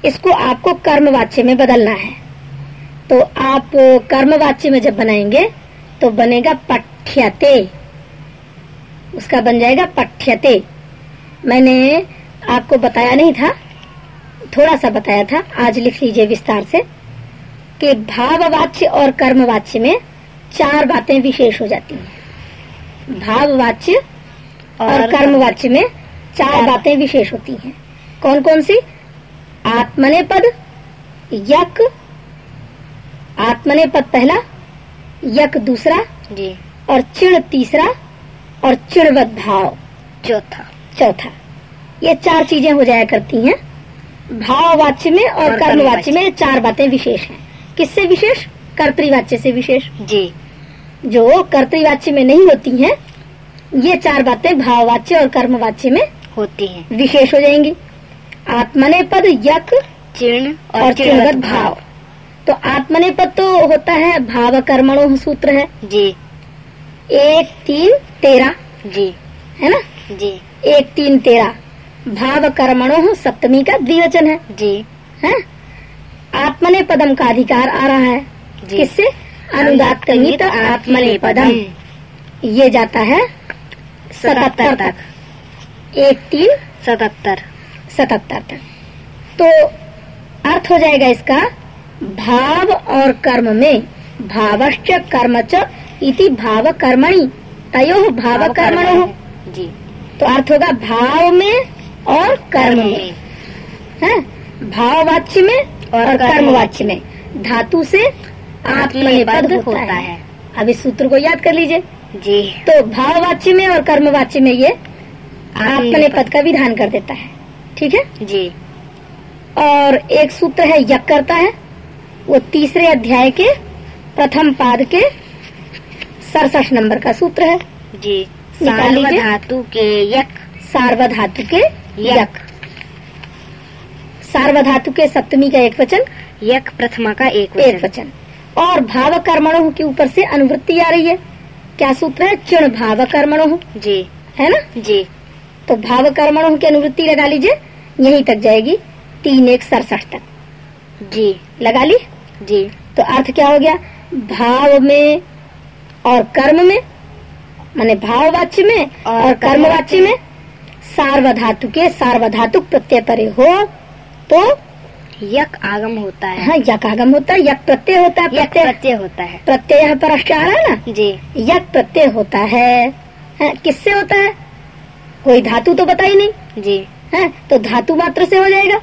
इसको आपको कर्मवाच्य में बदलना है। तो आप कर्मवाच्य में जब बनाएँगे तो बनेगा पठ्यते। उसका बन जाएगा पठ्यते। मैंने आपको बताया नहीं था थोड़ा सा बताया था आज लिख लीजिए विस्तार से। कि भाववाच्य और कर्मवाच्य में चार बातें विशेष हो जाती हैं। भाववाच्य और कर्मवाच्य में चार बातें विशेष होती हैं। कौन कौन सी? आत्मने पद यक आत्मने पद पहला यक दूसरा जी। और चिण तीसरा और चिणवत भाव। चौथा। चौथा। ये चार चीज़ें हो जाया करती हैं। भाववाच्य में और और कर्मवाच्य कर्मवाच्य। में चार बातें विशेष हैं। किससे विशेष? कर्तृवाच्य से विशेष। जी। जो कर्तृवाच्य में नहीं होती हैं ये चार बातें भाववाच्य और कर्मवाच्य में होती हैं। विशेष हो जाएँगी। आत्मने पद यक चिर्ण और भाव। भाव। तो आत्मने पद तो होता है भाव कर्मणो सूत्र है। जी। एक तीन तेरह जी। है ना? जी। एक तीन तेरह भाव कर्मणो सप्तमी का द्विवचन है। जी। है? आत्मने पदम का अधिकार आ रहा है। किससे? अनुदात्तमित आत्मने पदम। ये जाता है सतहत्तर तक। एक तीन सतहत्तर। सतहत्तर तक। तो अर्थ हो जाएगा इसका भाव और कर्म में भावश्च कर्म च इति भाव कर्मणी तयो भाव कर्मणो जी। तो अर्थ होगा भाव में और कर्म में। है? भाववाच्य में और, कर्मवाच्य में। धातु से आत्मनेपद होता, है। अब इस सूत्र को याद कर लीजिए। जी। तो भाववाच्य में और कर्मवाच्य में ये आत्मनेपद का विधान कर देता है। ठीक है? जी। और एक सूत्र है यक करता है। वो तीसरे अध्याय के प्रथम पाद के सड़सठ नंबर का सूत्र है। जी। निकाल लीजिए। धातु के यक। सार्वधातु के यक। यक। सार्वधातु के सप्तमी का एक वचन यक प्रथमा का एक वचन, एक वचन। और भाव कर्मणों के ऊपर से अनुवृत्ति आ रही है। क्या सूत्र है? चिण भाव कर्मणों जी। है ना? जी। तो भाव कर्मणों की अनुवृत्ति लगा लीजिए यहीं तक जाएगी तीन एक सड़सठ तक। जी। लगा ली? जी। तो अर्थ क्या हो गया? भाव में और कर्म में माने भाववाच्य में और और कर्मवाच्य में सार्वधातु के सार्वधातुक प्रत्यय परे हो। तो यक आगम होता है। हाँ यक आगम होता है यक प्रत्यय होता है प्रत्यय। प्रत्यय होता है। प्रत्यय यहाँ पर अष्ट आ रहा है ना? जी। यक प्रत्यय होता है, है किससे होता है? कोई धातु तो बताई नहीं। जी। है तो धातु मात्र से हो जाएगा।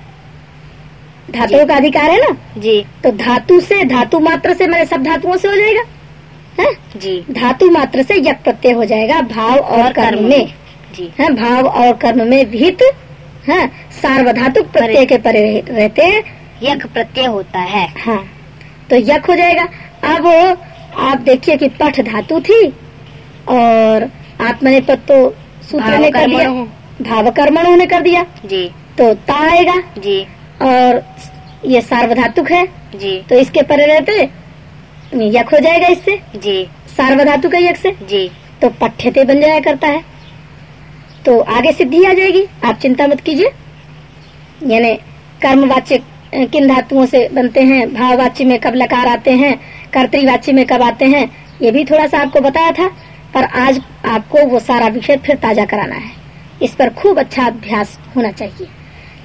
धातुओं का अधिकार है ना? जी। तो धातु से धातु मात्र से मेरे सब धातुओं से हो जाएगा। है? जी। धातु मात्र से यक प्रत्यय हो जाएगा भाव और कर्म में। जी। है भाव और कर्म में विहित है सार्वधातुक प्रत्यय के परे रहते हैं। यक प्रत्यय होता है। हाँ तो यक हो जाएगा। अब आप देखिए कि पठ धातु थी और आत्मने पद तो सूत्र ने कर दिया। भावकर्मणों। भाव कर्मणों ने कर दिया। जी। तो ता आएगा। जी। और ये सार्वधातुक है। जी। तो इसके परे रहते यक हो जाएगा इससे। जी। सार्वधातुक है यक से। जी। तो पठ्यते बन जाया करता है। तो आगे सिद्धि आ जाएगी। आप चिंता मत कीजिए। यानी कर्मवाच्य किन धातुओं से बनते हैं? भाववाच्य में कब लकार आते हैं? कर्तवाच्य में कब आते हैं? ये भी थोड़ा सा आपको बताया था, पर आज आपको वो सारा विषय फिर ताज़ा कराना है। इस पर खूब अच्छा अभ्यास होना चाहिए।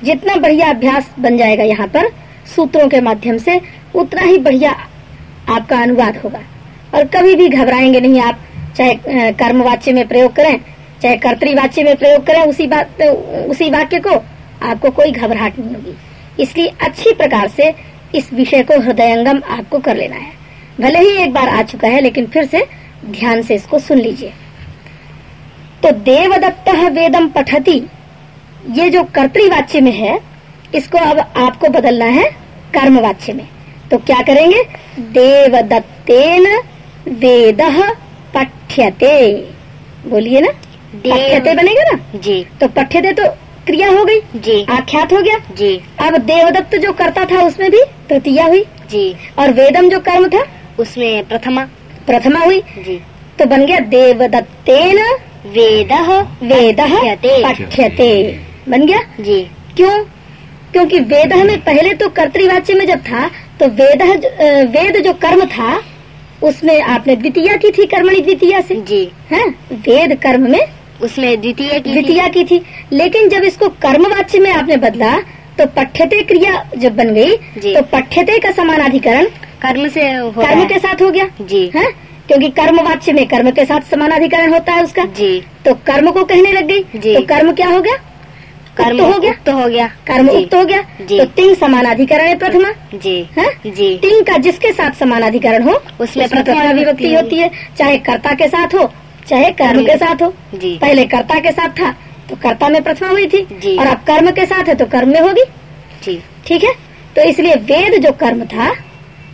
जितना बढ़िया अभ्यास बन जाएगा यहाँ पर, सूत्रों के माध्यम से, उतना ही बढ़िया आपका अनुवाद होगा। और कभी भी घबराएँगे नहीं आप, चाहे कर्मवाच्य में प्रयोग करें चाहे कर्तृवाच्य में प्रयोग करें, उसी बात उसी वाक्य को आपको कोई घबराहट नहीं होगी। इसलिए अच्छी प्रकार से इस विषय को हृदयंगम आपको कर लेना है। भले ही एक बार आ चुका है, लेकिन फिर से ध्यान से इसको सुन लीजिए। तो देवदत्त वेदम पठती। ये जो कर्तृवाच्य में है, इसको अब आपको बदलना है कर्मवाच्य में। तो क्या करेंगे? देवदत्तेन वेद पठ्यते। बोलिए ना। पठ्यते बनेगा ना? जी। तो पठ्यते तो क्रिया हो गई। जी। आख्यात हो गया। जी। अब देवदत्त जो करता था उसमें भी तृतीया हुई। जी। और वेदम जो कर्म था? उसमें प्रथमा। प्रथमा हुई। जी। तो बन गया देवदत्तेन वेद वेद पठ्यते। पठ्यते। बन गया? जी। क्यों? क्योंकि वेद में पहले तो कर्तवाच्य में जब था तो वेद वेद जो कर्म था उसमें आपने द्वितीय की थी कर्मणि द्वितीय से। जी। है? वेद कर्म में उसमें द्वितीय की द्वितीय की थी। लेकिन जब इसको कर्मवाच्य में आपने बदला तो पठ्यते क्रिया जब बन गई तो पठ्यते का समानाधिकरण कर्म से कर्म के साथ हो गया जी। है? क्योंकि कर्मवाच्य में कर्म के साथ समानाधिकरण होता है उसका। जी। तो कर्म को कहने लग गई जी। तो कर्म क्या हो गया? कर्म हो गया। तो हो गया। कर्म उक्त हो गया। तो तिंग समानाधिकरण है प्रथमा। जी। है? जी। तिंग का जिसके साथ समानाधिकरण हो उसमें प्रथमा विभक्ति होती है चाहे कर्ता के साथ हो चाहे कर्म के साथ हो जी। पहले कर्ता के साथ था तो कर्ता में प्रथमा हुई थी और अब कर्म के साथ है तो कर्म में होगी। जी। ठीक है? तो इसलिए वेद जो कर्म था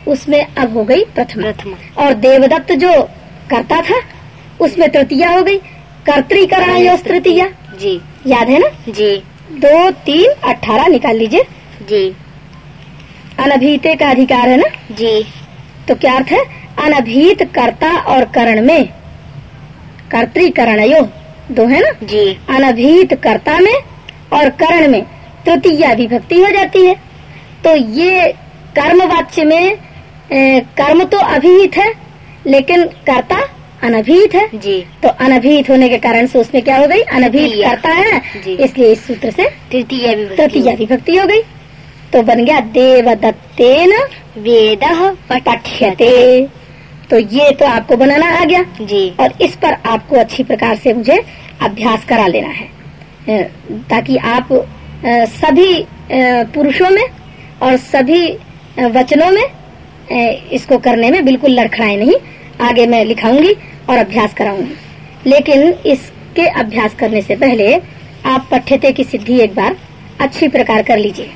उसमें अब हो गई प्रथमा। प्रथमा। और देवदत्त जो कर्ता था उसमें तृतीया हो गई। कर्तिकरण यो तृतीया। जी। याद है ना? जी। दो तीन अठारह निकाल लीजिए। जी। अनभीते का अधिकार है ना? जी। तो क्या अर्थ है? अनभीत कर्ता और करण में कर्तिकरण यो दो है ना? जी। अनभीत कर्ता में और करण में तृतीय विभक्ति हो जाती है। तो ये कर्म वाच्य में ए, कर्म तो अभिहित है लेकिन कर्ता अनभीत है। जी। तो अनभीत होने के कारण से उसमें क्या हो गई? अनभीत। करता है इसलिए इस सूत्र से तृतीय विभक्ति। तृतीया विभक्ति हो गई। तो बन गया देवदत्तेन वेद पठ्यते। तो ये तो आपको बनाना आ गया। जी। और इस पर आपको अच्छी प्रकार से मुझे अभ्यास करा लेना है। ताकि आप सभी पुरुषों में और सभी वचनों में इसको करने में बिल्कुल लड़खड़ाए नहीं। आगे मैं लिखाऊँगी और अभ्यास कराऊँगी। लेकिन इसके अभ्यास करने से पहले आप पठ्यते की सिद्धि एक बार अच्छी प्रकार कर लीजिए।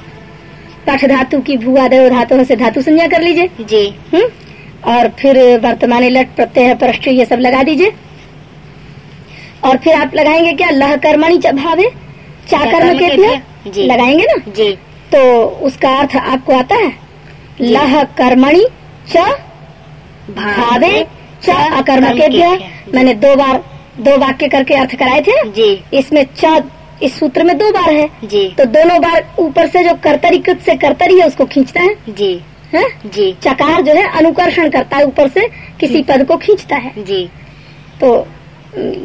पठ धातु की भूआ देव धातु से धातु संज्ञा कर लीजिए। जी। हम्म? और फिर वर्तमान लट प्रत्यय परष्ट ये सब लगा दीजिए। और फिर आप लगाएँगे क्या? लह कर्मणि भावे चा चा कर्म कर्म के के लिए लिए, लगाएँगे ना? जी। तो उसका अर्थ आपको आता है लह कर्मणि च भावे च अकर्मकेभ्य मैंने दो बार दो वाक्य करके अर्थ कराए थे जी। इसमें च इस सूत्र में दो बार है। जी। तो दोनों बार ऊपर से जो कर्तरीकृत से कर्तरी है उसको खींचता है। जी। हैं? जी। चकार जो है अनुकर्षण करता है ऊपर से किसी पद को खींचता है। जी। तो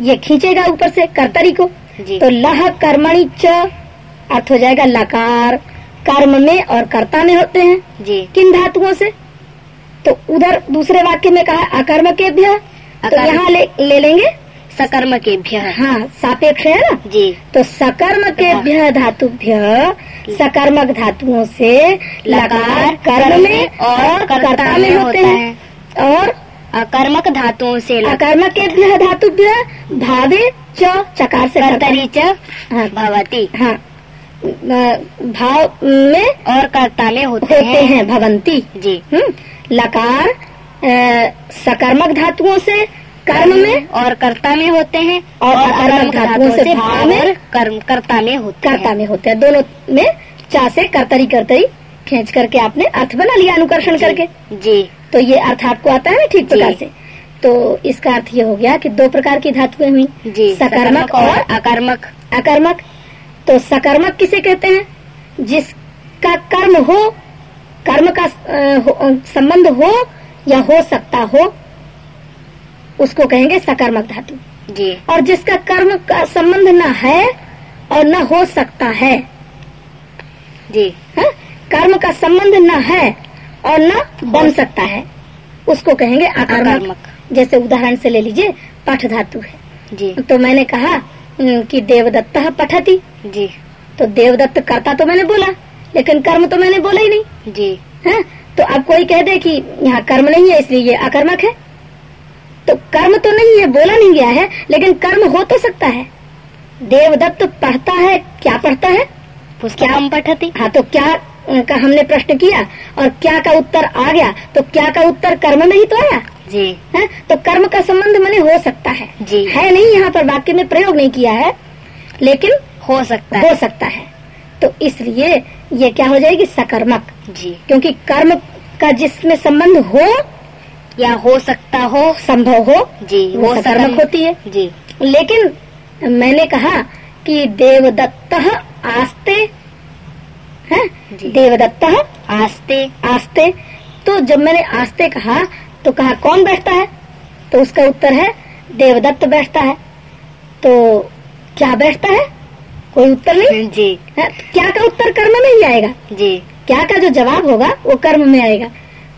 ये खींचेगा ऊपर से कर्तरी को। जी। तो लह कर्मणि च अर्थ हो जाएगा लकार। कर्म में और कर्ता में होते हैं। जी। किन धातुओं से? तो उधर दूसरे वाक्य में कहा अकर्म के तो यहाँ ले, ले लेंगे। सकर्म के भ्य हाँ सापेक्ष है ना? जी। तो सकर्म के भ्य धातुभ्य सकर्मक धातुओं से लकार कर्म में और कर्ता में होते हैं। और अकर्मक धातुओं से अकर्मक के भ्य धातुभ्य भावे च चकार से कर्तरी च हाँ, भवती। हाँ। भाव में और कर्ता में होते, होते हैं। हैं भवंती। जी। हम्म, लकार सकर्मक धातुओं से कर्म में और कर्ता में होते हैं और अकर्मक धातुओं से भाव में कर्म कर्ता में होते कर्ता में होते हैं। दोनों में चा से कर्तरी कर्तरी खींच करके आपने अर्थ बना लिया अनुकर्षण करके। जी। तो ये अर्थ आपको आता है ना ठीक। प्रकार से। तो इसका अर्थ ये हो गया कि दो प्रकार की धातुएँ हुई सकर्मक और अकर्मक। अकर्मक। तो सकर्मक किसे कहते हैं? जिसका कर्म हो कर्म का संबंध हो या हो सकता हो उसको कहेंगे सकर्मक धातु। जी। और जिसका कर्म का संबंध न है और न हो सकता है जी। हाँ? कर्म का संबंध न है और न बन सकता है उसको कहेंगे अकर्मक। जैसे उदाहरण से ले लीजिए पठ धातु है। जी। तो मैंने कहा कि देवदत्त पठती। जी। तो देवदत्त करता तो मैंने बोला लेकिन कर्म तो मैंने बोला ही नहीं। जी। है? तो अब कोई कह दे कि यहाँ कर्म नहीं है इसलिए ये अकर्मक है। तो कर्म तो नहीं है बोला नहीं गया है लेकिन कर्म हो तो सकता है। देवदत्त पढ़ता है क्या पढ़ता है? पुस्तकम पठति हाँ तो क्या का हमने प्रश्न किया और क्या का उत्तर आ गया तो क्या का उत्तर कर्म में ही तो आया? जी। है तो कर्म का संबंध मैंने हो सकता है। जी। है नहीं यहाँ पर वाक्य में प्रयोग नहीं किया है लेकिन हो सकता हो। है सकता है। तो इसलिए ये क्या हो जाएगी सकर्मक। जी। क्योंकि कर्म का जिसमें संबंध हो या हो सकता हो संभव हो जी वो वो होती है। जी। लेकिन मैंने कहा कि देवदत्त आस्ते है। देवदत्त आस्ते। आस्ते। तो जब मैंने आस्ते कहा तो कहा कौन बैठता है? तो उसका उत्तर है देवदत्त बैठता है। तो क्या बैठता है? कोई उत्तर नहीं? जी। है? क्या का उत्तर कर्म में ही आएगा? जी। क्या का जो जवाब होगा वो कर्म में आएगा।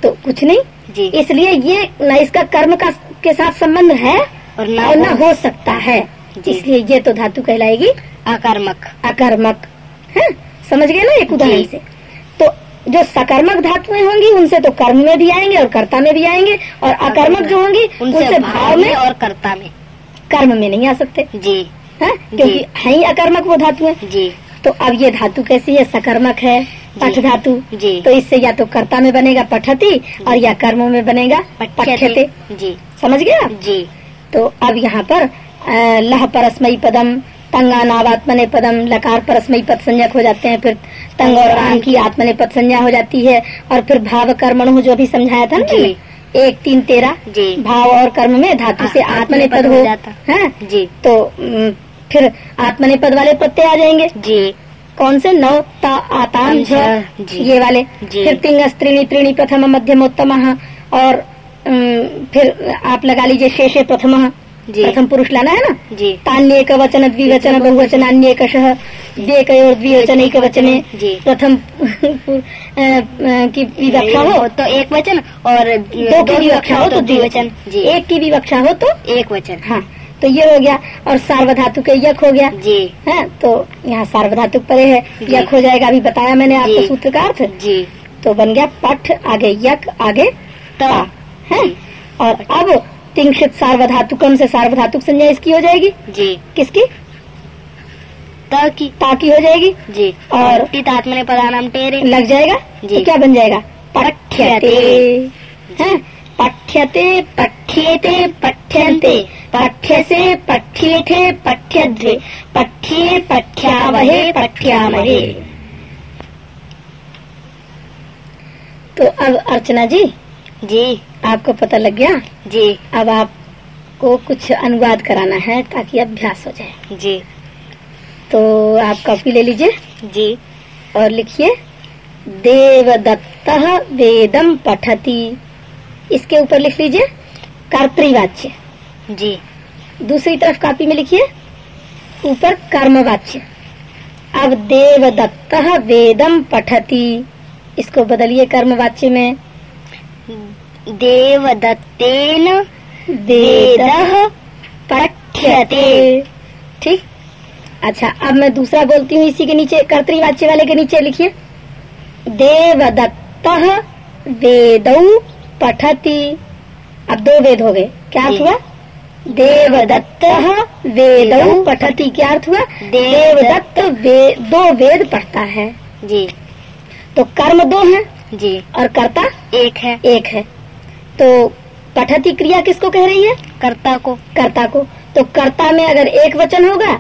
तो कुछ नहीं जी। इसलिए ये न इसका कर्म का के साथ संबंध है और ना और न हो हो सकता है। इसलिए ये तो धातु कहलाएगी अकर्मक। अकर्मक। है समझ गए ना एक उदाहरण से? तो जो सकर्मक धातुएँ होंगी उनसे तो कर्म में भी आएँगे और कर्ता में भी आएँगे और अकर्मक। जो होंगी उनसे भाव में और कर्ता में। कर्म में नहीं आ सकते। जी। है क्योंकि है ही अकर्मक वो धातुएँ। जी। तो अब ये धातु कैसी है? सकर्मक है। पठ धातु जी। तो इससे या तो कर्ता में बनेगा पठती और या कर्मों में बनेगा पठ्यते। जी। समझ गया? जी। तो अब यहाँ पर लह परस्मयी पदम तंगा नावात्मने पदम लकार परस्मयी पद संज्ञक हो जाते हैं फिर तंग और आन की आत्मने पद संज्ञा हो जाती है और फिर भाव कर्मण हो जो भी समझाया था ना एक तीन तेरह भाव और कर्म में धातु से आत्मने पद हो जाता। है? जी। तो फिर आत्मने पद वाले पत्ते आ जाएँगे। जी। कौन से नौ ता आताम झ ये वाले। फिर तिंग त्रीणी त्रीणी प्रथम मध्यमोत्तम और फिर आप लगा लीजिए शेषे प्रथम। प्रथम पुरुष लाना है ना? जी। तान्येक वचन द्विवचन बहुवचन अन्येकश द्वेकयोर द्विवचनैक वचने। जी। प्रथम पु- अ, अ, की विवक्षा हो। तो एक वचन और दो की विवक्षा हो तो द्विवचन। एक की विवक्षा हो तो एक वचन। हाँ। तो ये हो गया और सार्वधातु के यक हो गया। जी। है तो यहाँ सार्वधातुक परे है। यक हो जाएगा अभी बताया मैंने आपको। सूत्र का अर्थ। जी। तो बन गया पठ आगे यक आगे ता। है और अब तिंक्षित सार्वधातुकम से सार्वधातुक संज्ञा इसकी हो जाएगी। जी। किसकी? त की। ताकी हो जाएगी। जी। और तात मैंने प्रधानम टेरे। लग जाएगा? जी। तो क्या बन जाएगा? पठ्यते। पठ्यते। हैं पठ्यते पठ्येते पठ्यन्ते। पठ्यसे पठ्येथे पठ्यध्वे पठ्ये पठ्यावहे पठ्यामहे। तो अब अर्चना जी जी। आपको पता लग गया? जी। अब आपको कुछ अनुवाद कराना है ताकि अभ्यास हो जाए। जी। तो आप कॉपी ले लीजिए। जी। और लिखिए देवदत्त वेदम पठती। इसके ऊपर लिख लीजिए कर्तृवाच्य। जी। दूसरी तरफ़ कॉपी में लिखिए ऊपर कर्मवाच्य। अब देवदत्त वेदम पठती। इसको बदलिए कर्मवाच्य में। देवदत्तेन वेद पठ्यते। ठीक? अच्छा अब मैं दूसरा बोलती हूँ इसी के नीचे कर्तृवाच्य वाले के नीचे लिखिए। देवदत्त वेदौ पठती। अब दो वेद हो गए। क्या हुआ? देवदत्त वेदौ पठती। क्या अर्थ हुआ? देवदत्त वे, दो वेद पढ़ता है। जी। तो कर्म दो हैं? जी। और कर्ता? एक है। एक है। तो पठती क्रिया किसको कह रही है? कर्ता को। कर्ता को। तो कर्ता में अगर एक वचन होगा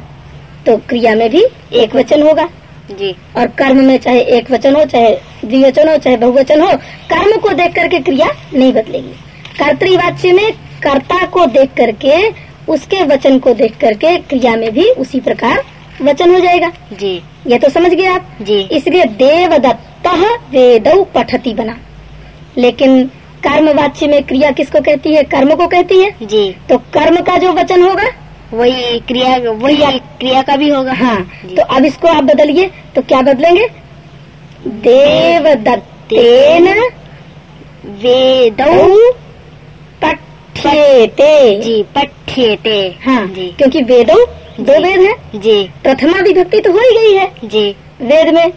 तो क्रिया में भी एक वचन होगा। जी। और कर्म में चाहे एक वचन हो चाहे द्विवचन हो चाहे बहुवचन हो कर्म को देख करके क्रिया नहीं बदलेगी। कर्तवाच्य में कर्ता को देख करके उसके वचन को देख करके क्रिया में भी उसी प्रकार वचन हो जाएगा। जी। ये तो समझ गए आप? जी। इसलिए देवदत्त वेदौ पठती बना। लेकिन कर्मवाच्य में क्रिया किसको कहती है? कर्म को कहती है? जी। तो कर्म का जो वचन होगा वही क्रिया वही क्रिया- क्रिया का भी होगा। हाँ तो अब इसको आप बदलिए तो क्या बदलेंगे? देवदत्तेन वेदौ पठ्येते। जी पठ्येते। हाँ जी। क्योंकि वेदो दो वेद है। जी। प्रथमा विभक्ति तो हो ही गई है। जी। वेद में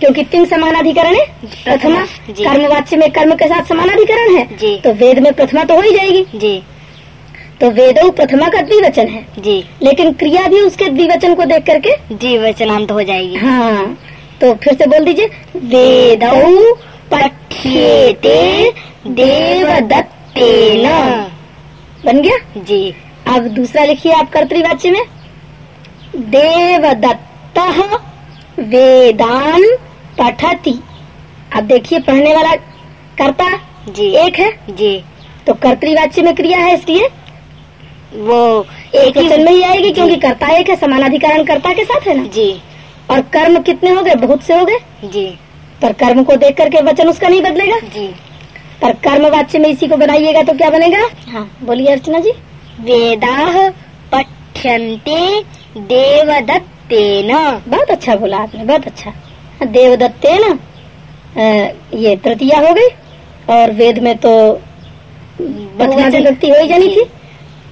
क्योंकि तीन समानाधिकरण है। प्रथमा। कर्मवाच्य में कर्म के साथ समानाधिकरण है। जी। तो वेद में प्रथमा तो हो ही जाएगी। जी। तो वेदो प्रथमा का द्विवचन है। जी। लेकिन क्रिया भी उसके द्विवचन को देख करके जी वचनांत हो जाएगी। हाँ तो फिर से बोल दीजिए। वेदौ पठ्येते देवदत्तेन बन गया? जी। अब दूसरा लिखिए आप कर्तवाच्य में। देवदत्त वेदान पठती। अब देखिए पढ़ने वाला कर्ता जी। एक है। जी। तो कर्तवाच्य में क्रिया है इसलिए? वो एक वचन में ही आएगी क्योंकि कर्ता एक है समानाधिकरण कर्ता के साथ है ना? जी। और कर्म कितने हो गए? बहुत से हो गए? जी। पर कर्म को देख करके वचन उसका नहीं बदलेगा? जी। पर कर्म वाच्य में इसी को बनाइएगा तो क्या बनेगा? हाँ। बोलिए अर्चना जी। वेदाः पठ्यन्ते देवदत्तेन। बहुत अच्छा बोला आपने बहुत अच्छा। देवदत्ते ना अ, ये तृतीया हो गई और वेद में तो। विभक्ति हो ही जानी थी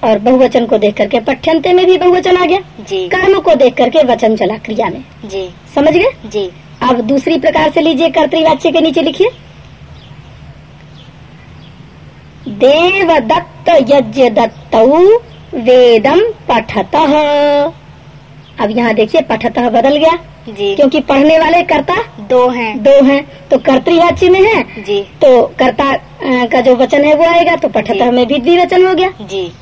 और बहुवचन को देख करके पठ्यंते में भी बहुवचन आ गया। जी। कर्म को देख करके वचन चला क्रिया में। जी। समझ गए? जी। अब दूसरी प्रकार से लीजिए कर्तवाच्य के नीचे लिखिए। देवदत्त यज्ञ दत्त वेदम पठत। अब यहाँ देखिए पठत बदल गया। जी। क्योंकि पढ़ने वाले कर्ता दो हैं। दो हैं। तो कर्तृवाच्य में है। जी। तो कर्ता का जो वचन है वो आएगा तो पठत में भी द्विवचन हो गया। जी।